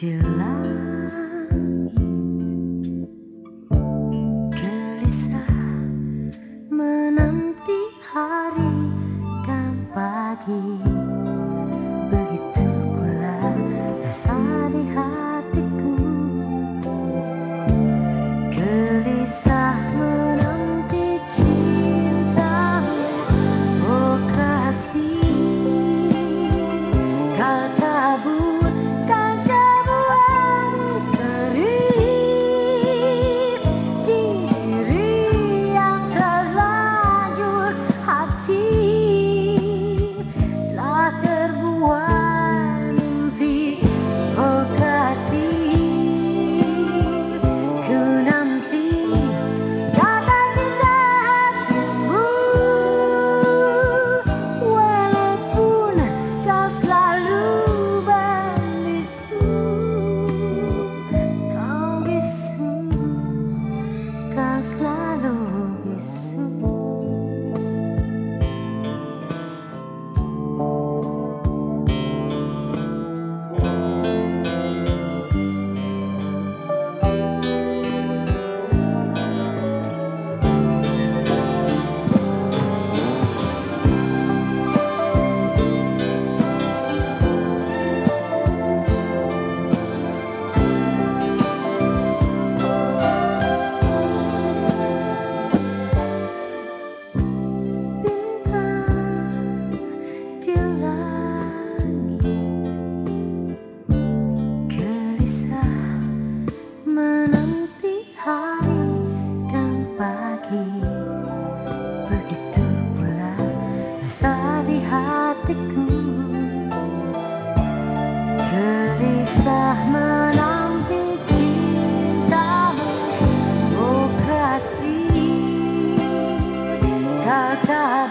di langit Gelisah menanti hari dan pagi. Begitu pula rasa hari dan pagi. Begitu pula rasa di hatiku. Gelisah menanti cintamu Oh kasih Kau tak